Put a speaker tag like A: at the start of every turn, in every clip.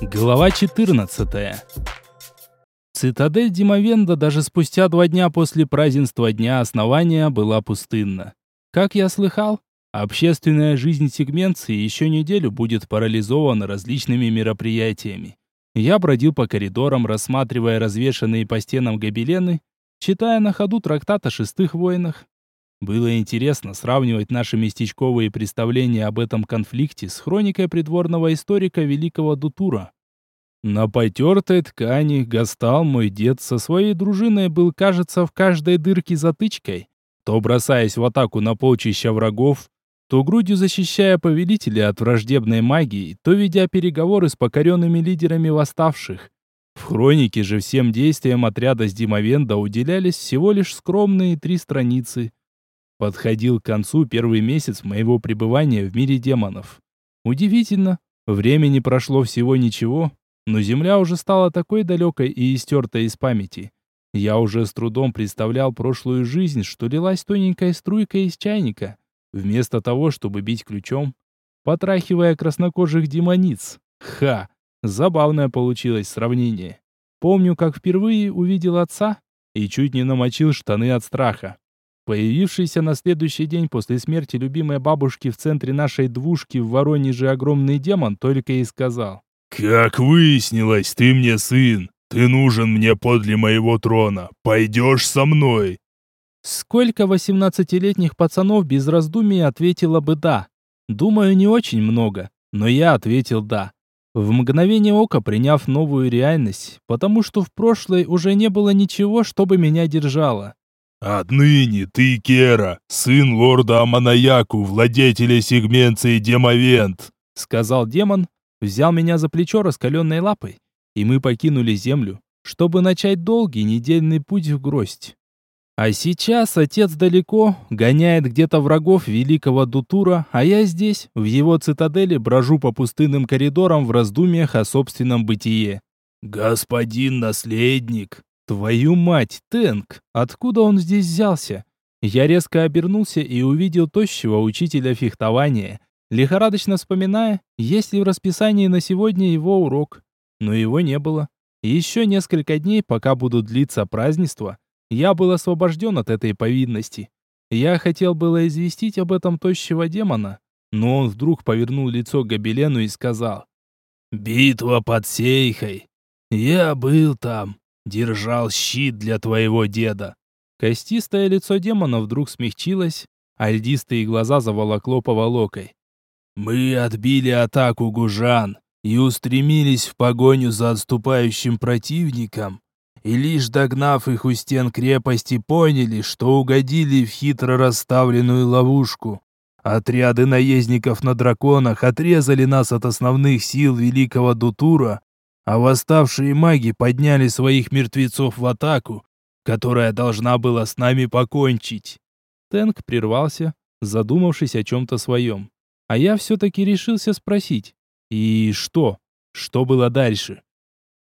A: Глава 14. Цитадель Димовенда даже спустя два дня после празднества Дня Основания была пустынна. Как я слыхал, общественная жизнь сегменции еще неделю будет парализована различными мероприятиями. Я бродил по коридорам, рассматривая развешанные по стенам гобелены, читая на ходу трактат о шестых войнах. Было интересно сравнивать наши местечковые представления об этом конфликте с хроникой придворного историка великого Дутура. На потертой ткани гастал мой дед со своей дружиной был, кажется, в каждой дырке затычкой, то бросаясь в атаку на полчища врагов, то грудью защищая повелителя от враждебной магии, то ведя переговоры с покоренными лидерами восставших. В хронике же всем действиям отряда с Димовенда уделялись всего лишь скромные три страницы – Подходил к концу первый месяц моего пребывания в мире демонов. Удивительно, времени прошло всего ничего, но земля уже стала такой далекой и истертой из памяти. Я уже с трудом представлял прошлую жизнь, что лилась тоненькая струйка из чайника, вместо того, чтобы бить ключом, потрахивая краснокожих демониц. Ха! Забавное получилось сравнение. Помню, как впервые увидел отца и чуть не намочил штаны от страха. Появившийся на следующий день после смерти любимой бабушки в центре нашей двушки в Воронеже огромный демон только и сказал.
B: «Как выяснилось, ты мне сын. Ты нужен мне подле моего трона. Пойдешь со мной?»
A: Сколько восемнадцатилетних пацанов без раздумий ответило бы «да». Думаю, не очень много, но я ответил «да». В мгновение ока приняв новую реальность, потому что в прошлой уже не было ничего, чтобы меня держало.
B: «Отныне ты, Кера, сын лорда Аманаяку, владетеля сегменции Демовент»,
A: сказал демон, взял меня за плечо раскаленной лапой, и мы покинули землю, чтобы начать долгий недельный путь в гроздь. А сейчас отец далеко, гоняет где-то врагов великого Дутура, а я здесь, в его цитадели, брожу по пустынным коридорам в раздумьях о собственном бытие.
B: «Господин наследник»,
A: Твою мать, Тэнк! Откуда он здесь взялся? Я резко обернулся и увидел тощего учителя фехтования, лихорадочно вспоминая, есть ли в расписании на сегодня его урок. Но его не было. Еще несколько дней, пока будут длиться празднества, я был освобожден от этой повинности. Я хотел было известить об этом тощего демона, но он вдруг повернул лицо к гобелену и сказал.
B: «Битва под Сейхой. Я был там держал щит для твоего деда».
A: Костистое лицо демона вдруг смягчилось, а льдистые глаза заволокло поволокой.
B: «Мы отбили атаку гужан и устремились в погоню за отступающим противником, и лишь догнав их у стен крепости, поняли, что угодили в хитро расставленную ловушку. Отряды наездников на драконах отрезали нас от основных сил великого Дутура а восставшие маги подняли своих мертвецов в атаку, которая должна была с нами покончить.
A: Тэнк прервался, задумавшись о чем-то своем. А я все-таки решился спросить. И что? Что было дальше?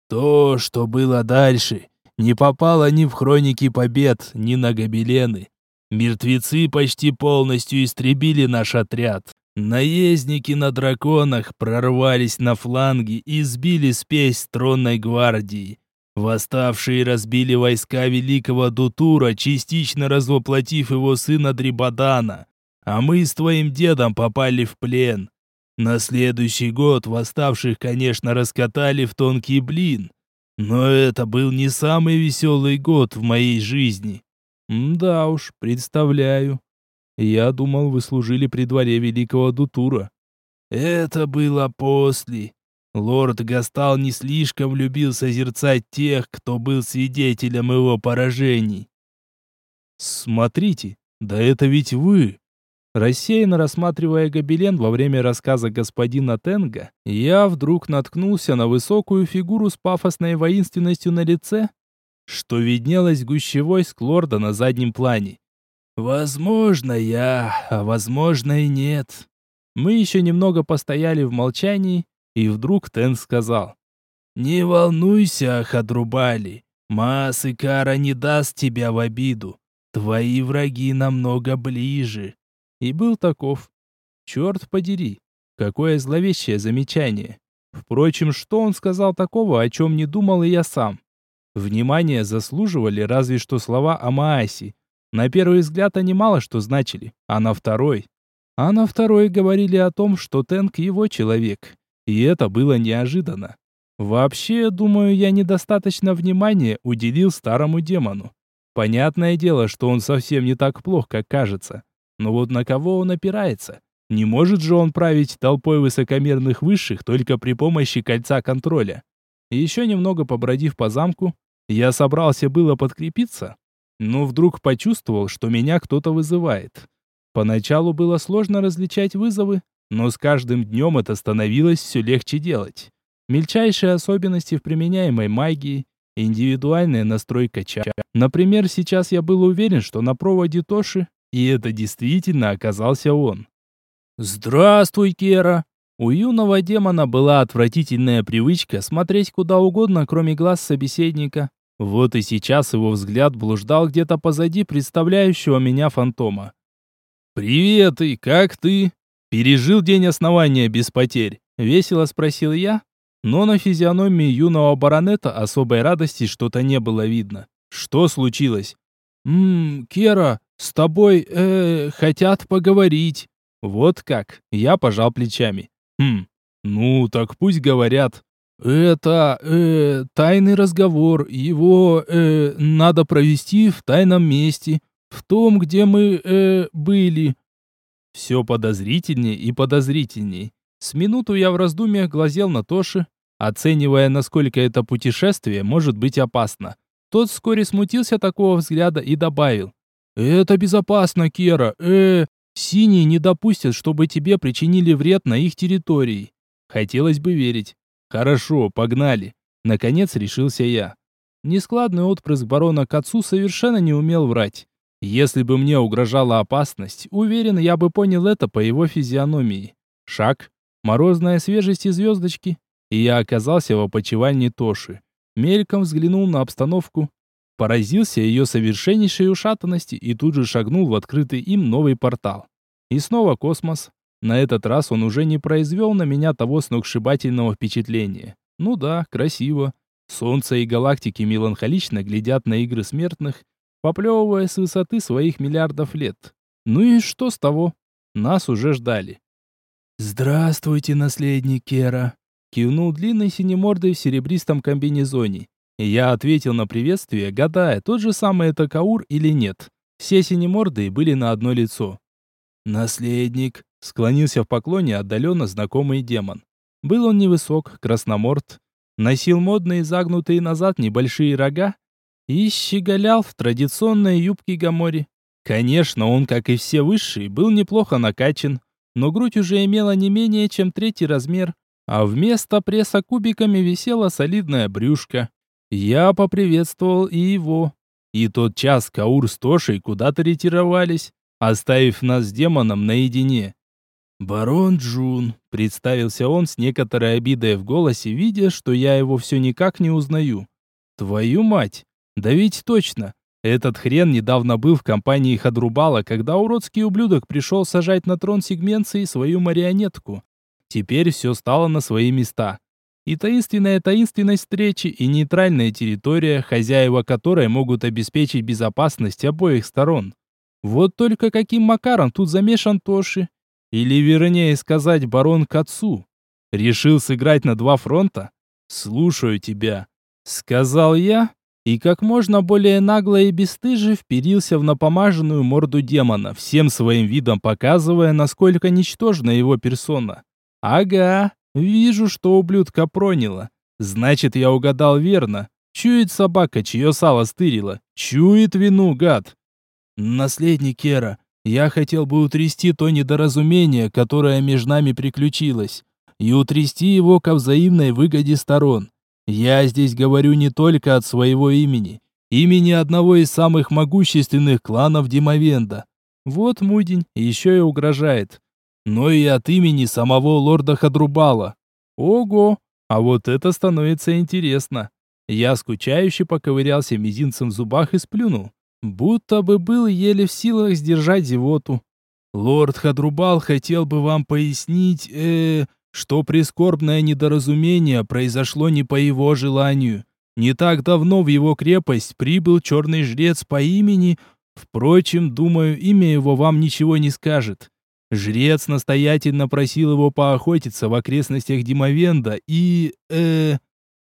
B: То, что было дальше, не попало ни в хроники побед, ни на гобелены. Мертвецы почти полностью истребили наш отряд. Наездники на драконах прорвались на фланги и сбили спесь тронной гвардии. Восставшие разбили войска великого Дутура, частично развоплотив его сына Дрибадана. А мы с твоим дедом попали в плен. На следующий год восставших, конечно, раскатали в тонкий блин. Но это был не самый веселый год в моей жизни.
A: да уж, представляю. Я думал, вы служили при дворе великого Дутура.
B: Это было после. Лорд Гастал не слишком любил созерцать тех, кто был свидетелем его поражений.
A: Смотрите, да это ведь вы. Рассеянно рассматривая гобелен во время рассказа господина Тенга, я вдруг наткнулся на высокую фигуру с пафосной воинственностью на лице, что виднелось гущевой войск лорда на заднем плане.
B: Возможно, я, а возможно и нет.
A: Мы еще немного постояли в молчании, и вдруг Тен сказал.
B: Не волнуйся, Хадрубали. Мас и Кара не даст тебя в обиду. Твои враги намного ближе.
A: И был таков. Черт подери, какое зловещее замечание. Впрочем, что он сказал такого, о чем не думал и я сам? Внимание заслуживали разве что слова о Мааси. На первый взгляд они мало что значили, а на второй... А на второй говорили о том, что Тенк его человек. И это было неожиданно. Вообще, думаю, я недостаточно внимания уделил старому демону. Понятное дело, что он совсем не так плох, как кажется. Но вот на кого он опирается? Не может же он править толпой высокомерных высших только при помощи кольца контроля. Еще немного побродив по замку, я собрался было подкрепиться, но вдруг почувствовал, что меня кто-то вызывает. Поначалу было сложно различать вызовы, но с каждым днем это становилось все легче делать. Мельчайшие особенности в применяемой магии, индивидуальная настройка чара. Например, сейчас я был уверен, что на проводе Тоши, и это действительно оказался он. «Здравствуй, Кера!» У юного демона была отвратительная привычка смотреть куда угодно, кроме глаз собеседника. Вот и сейчас его взгляд блуждал где-то позади представляющего меня фантома. «Привет, и как ты?» «Пережил день основания без потерь?» — весело спросил я, но на физиономии юного баронета особой радости что-то не было видно. «Что случилось?» «Ммм, Кера, с тобой, э, хотят поговорить». Вот как? Я пожал плечами. Хм, ну так пусть говорят. Это, э, тайный разговор. Его, э, надо провести в тайном месте. В том, где мы, э, были. Все подозрительнее и подозрительней. С минуту я в раздумьях глазел на Тоши, оценивая, насколько это путешествие может быть опасно. Тот вскоре смутился такого взгляда и добавил. «Это безопасно, Кера. Э, Синие не допустят, чтобы тебе причинили вред на их территории. Хотелось бы верить. Хорошо, погнали. Наконец решился я. Нескладный отпрыск барона к отцу совершенно не умел врать. Если бы мне угрожала опасность, уверен, я бы понял это по его физиономии. Шаг, морозная свежесть и звездочки, и я оказался в опочивальне Тоши. Мельком взглянул на обстановку, поразился ее совершеннейшей ушатанности и тут же шагнул в открытый им новый портал. И снова космос. На этот раз он уже не произвел на меня того сногсшибательного впечатления. Ну да, красиво. Солнце и галактики меланхолично глядят на игры смертных, поплевывая с высоты своих миллиардов лет. Ну и что с того? Нас уже ждали. «Здравствуйте, наследник Кера!» Кивнул длинной синемордой в серебристом комбинезоне. Я ответил на приветствие, гадая, тот же самый это Каур или нет. Все синемордые были на одно лицо. «Наследник», — склонился в поклоне отдаленно знакомый демон. Был он невысок, красноморд, носил модные загнутые назад небольшие рога и щеголял в традиционной юбке гамори. Конечно, он, как и все высшие, был неплохо накачан, но грудь уже имела не менее чем третий размер, а вместо пресса кубиками висела солидная брюшка. Я поприветствовал и его. И тот час Каур с Тошей куда-то ретировались, оставив нас с демоном наедине. «Барон Джун», — представился он с некоторой обидой в голосе, видя, что я его все никак не узнаю. «Твою мать! Да ведь точно! Этот хрен недавно был в компании Хадрубала, когда уродский ублюдок пришел сажать на трон сегменции свою марионетку. Теперь все стало на свои места и таинственная таинственность встречи, и нейтральная территория, хозяева которой могут обеспечить безопасность обоих сторон. Вот только каким макаром тут замешан Тоши? Или, вернее сказать, барон Кацу? Решил сыграть на два фронта? Слушаю тебя, сказал я, и как можно более нагло и бесстыже вперился в напомаженную морду демона, всем своим видом показывая, насколько ничтожна его персона. Ага, Вижу, что ублюдка проняло. Значит, я угадал верно. Чует собака, чье сало стырило. Чует вину, гад. Наследник Кера, я хотел бы утрясти то недоразумение, которое между нами приключилось, и утрясти его ко взаимной выгоде сторон. Я здесь говорю не только от своего имени, имени одного из самых могущественных кланов Димовенда. Вот Мудень еще и угрожает но и от имени самого лорда Хадрубала. Ого, а вот это становится интересно. Я скучающе поковырялся мизинцем в зубах и сплюнул, будто бы был еле в силах сдержать зевоту. Лорд Хадрубал хотел бы вам пояснить, э, что прискорбное недоразумение произошло не по его желанию. Не так давно в его крепость прибыл черный жрец по имени... Впрочем, думаю, имя его вам ничего не скажет. Жрец настоятельно просил его поохотиться в окрестностях Димовенда и... э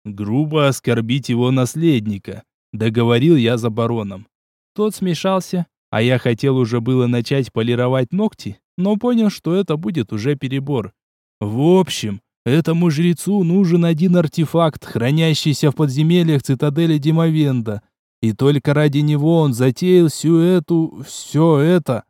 A: грубо оскорбить его наследника. Договорил я за бароном. Тот смешался, а я хотел уже было начать полировать ногти, но понял, что это будет уже перебор. В общем, этому жрецу нужен один артефакт, хранящийся в подземельях цитадели Димовенда. И только ради него он затеял всю эту... все это.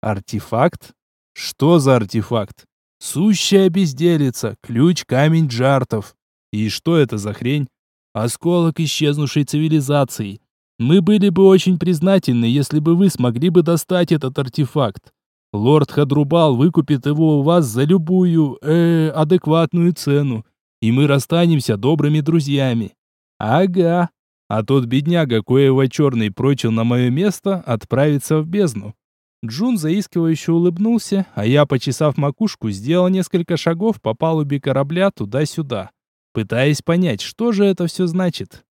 A: Артефакт? Что за артефакт? Сущая безделица, ключ-камень джартов. И что это за хрень? Осколок исчезнувшей цивилизации. Мы были бы очень признательны, если бы вы смогли бы достать этот артефакт. Лорд Хадрубал выкупит его у вас за любую, э, адекватную цену, и мы расстанемся добрыми друзьями. Ага. А тот бедняга, коего черный прочил на мое место, отправится в бездну. Джун заискивающе улыбнулся, а я, почесав макушку, сделал несколько шагов по палубе корабля туда-сюда, пытаясь понять, что же это все значит.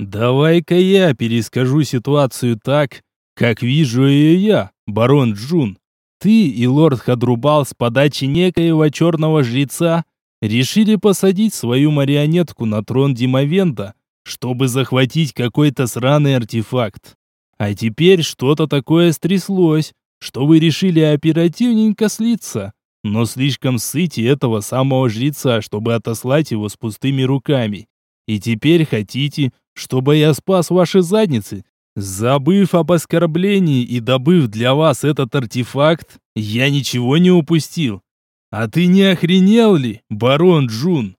A: «Давай-ка я перескажу ситуацию так, как вижу ее я, барон Джун. Ты и лорд Хадрубал с подачи некоего черного жреца решили посадить свою марионетку на трон Димовента, чтобы захватить какой-то сраный артефакт. А теперь что-то такое стряслось, что вы решили оперативненько слиться, но слишком сыти этого самого жреца, чтобы отослать его с пустыми руками. И теперь хотите, чтобы я спас ваши задницы? Забыв об оскорблении и добыв для вас этот артефакт, я ничего не упустил. А ты не охренел ли, барон Джун?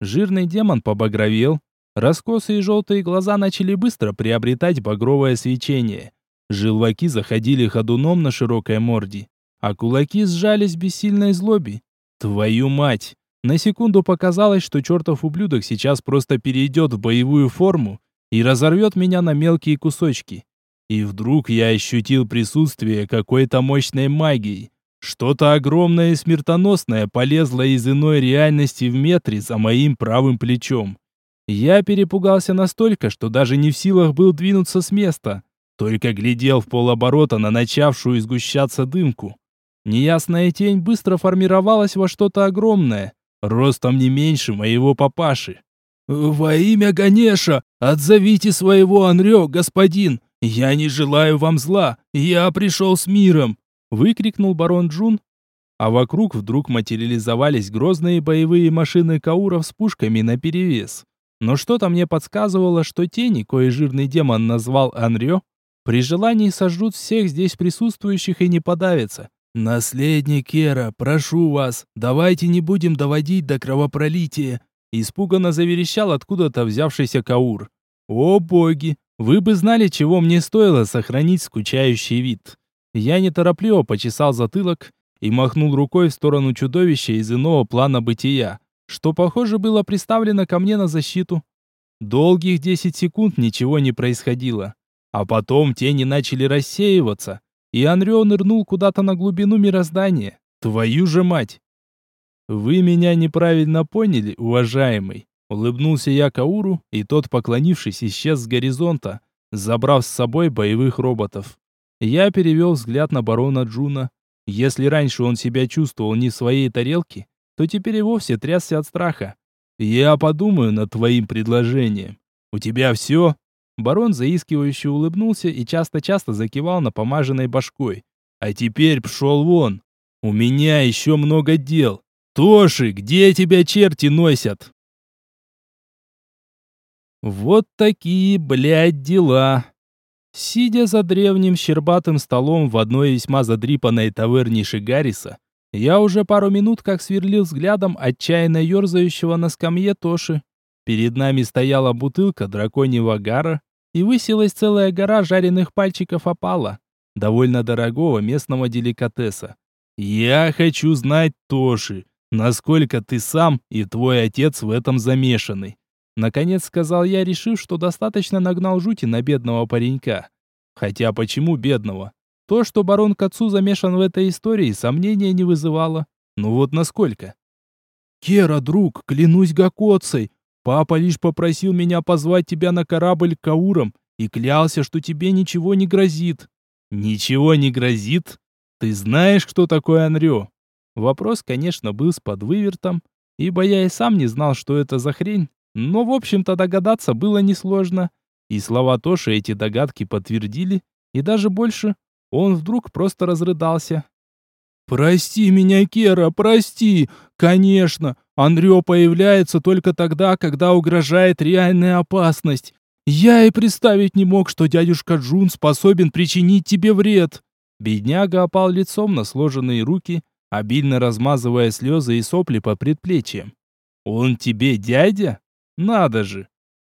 A: Жирный демон побагровел, Раскосые желтые глаза начали быстро приобретать багровое свечение. Желваки заходили ходуном на широкой морде, а кулаки сжались в бессильной злобе. Твою мать! На секунду показалось, что чертов ублюдок сейчас просто перейдет в боевую форму и разорвет меня на мелкие кусочки. И вдруг я ощутил присутствие какой-то мощной магии. Что-то огромное и смертоносное полезло из иной реальности в метре за моим правым плечом. Я перепугался настолько, что даже не в силах был двинуться с места, только глядел в полоборота на начавшую сгущаться дымку. Неясная тень быстро формировалась во что-то огромное, ростом не меньше моего папаши. «Во имя Ганеша, отзовите своего Анрё, господин! Я не желаю вам зла, я пришел с миром!» выкрикнул барон Джун, а вокруг вдруг материализовались грозные боевые машины Кауров с пушками наперевес. Но что-то мне подсказывало, что тени, кое жирный демон назвал Анрё, при желании сожрут всех здесь присутствующих и не подавятся. «Наследник Кера, прошу вас, давайте не будем доводить до кровопролития!» Испуганно заверещал откуда-то взявшийся Каур. «О боги! Вы бы знали, чего мне стоило сохранить скучающий вид!» Я неторопливо почесал затылок и махнул рукой в сторону чудовища из иного плана бытия что, похоже, было приставлено ко мне на защиту. Долгих 10 секунд ничего не происходило. А потом тени начали рассеиваться, и Анрио нырнул куда-то на глубину мироздания. Твою же мать! Вы меня неправильно поняли, уважаемый. Улыбнулся я Кауру, и тот, поклонившись, исчез с горизонта, забрав с собой боевых роботов. Я перевел взгляд на барона Джуна. Если раньше он себя чувствовал не в своей тарелке, то теперь и вовсе трясся от страха. «Я подумаю над твоим предложением. У тебя все?» Барон заискивающе улыбнулся и часто-часто закивал на помаженной башкой. «А теперь пшел вон. У меня еще много дел. Тоши, где тебя черти носят?» Вот такие, блядь, дела. Сидя за древним щербатым столом в одной весьма задрипанной таверне Шигариса, я уже пару минут как сверлил взглядом отчаянно ерзающего на скамье Тоши. Перед нами стояла бутылка драконьего гара, и высилась целая гора жареных пальчиков опала, довольно дорогого местного деликатеса. «Я хочу знать, Тоши, насколько ты сам и твой отец в этом замешаны», Наконец сказал я, решив, что достаточно нагнал жути на бедного паренька. Хотя почему бедного? То, что барон к отцу замешан в этой истории, сомнения не вызывало. Ну вот насколько? Кера, друг, клянусь Гакоцей, папа лишь попросил меня позвать тебя на корабль к Каурам и клялся, что тебе ничего не грозит». «Ничего не грозит? Ты знаешь, кто такой Анрё?» Вопрос, конечно, был с подвывертом, ибо я и сам не знал, что это за хрень, но, в общем-то, догадаться было несложно. И слова Тоши эти догадки подтвердили, и даже больше, он вдруг просто разрыдался. «Прости меня, Кера, прости! Конечно, Андрё появляется только тогда, когда угрожает реальная опасность. Я и представить не мог, что дядюшка Джун способен причинить тебе вред». Бедняга опал лицом на сложенные руки, обильно размазывая слезы и сопли по предплечьям. «Он тебе дядя? Надо же!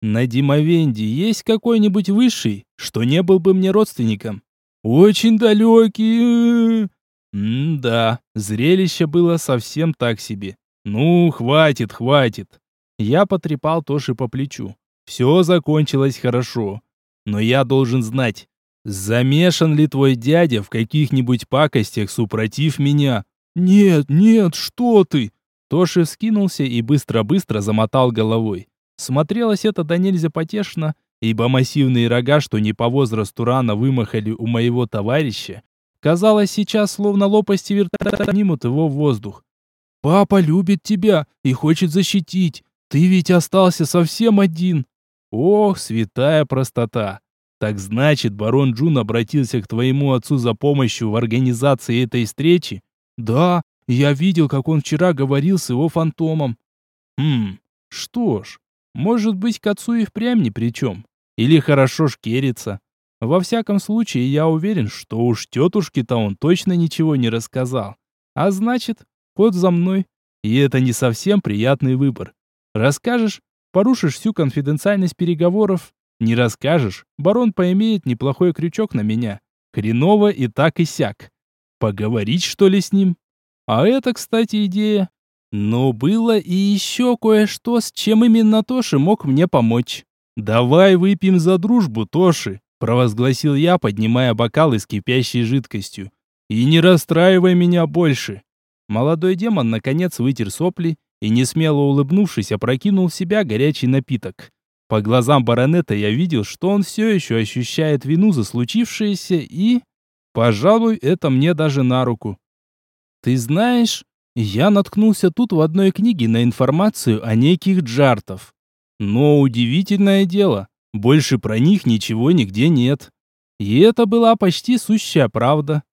A: На Димовенде есть какой-нибудь высший, что не был бы мне родственником? Очень далекий. М-да, зрелище было совсем так себе. Ну, хватит, хватит. Я потрепал Тоши по плечу. Все закончилось хорошо. Но я должен знать, замешан ли твой дядя в каких-нибудь пакостях, супротив меня? Нет, нет, что ты? Тоши вскинулся и быстро-быстро замотал головой. Смотрелось это до нельзя потешно, ибо массивные рога, что не по возрасту рано вымахали у моего товарища, казалось, сейчас словно лопасти вертолета поднимут его в воздух. «Папа любит тебя и хочет защитить. Ты ведь остался совсем один». «Ох, святая простота! Так значит, барон Джун обратился к твоему отцу за помощью в организации этой встречи?» «Да, я видел, как он вчера говорил с его фантомом». «Хм, что ж, может быть, к отцу и впрямь ни при чем. Или хорошо шкерится. Во всяком случае, я уверен, что уж тетушке-то он точно ничего не рассказал. А значит, ход за мной. И это не совсем приятный выбор. Расскажешь, порушишь всю конфиденциальность переговоров. Не расскажешь, барон поимеет неплохой крючок на меня. Хреново и так и сяк. Поговорить, что ли, с ним? А это, кстати, идея. Но было и еще кое-что, с чем именно Тоши мог мне помочь. «Давай выпьем за дружбу, Тоши», — провозгласил я, поднимая бокалы с кипящей жидкостью. «И не расстраивай меня больше». Молодой демон наконец вытер сопли и, несмело улыбнувшись, опрокинул в себя горячий напиток. По глазам баронета я видел, что он все еще ощущает вину за случившееся и... Пожалуй, это мне даже на руку. «Ты знаешь, я наткнулся тут в одной книге на информацию о неких джартов. Но удивительное дело, больше про них ничего нигде нет. И это была почти сущая правда.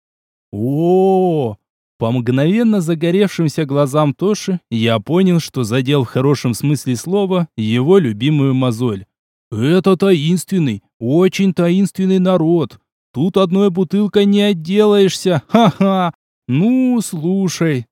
A: О, -о, -о, По мгновенно загоревшимся глазам Тоши я понял, что задел в хорошем смысле слова его любимую мозоль. Это таинственный, очень таинственный народ. Тут одной бутылкой не отделаешься. Ха-ха. Ну, слушай,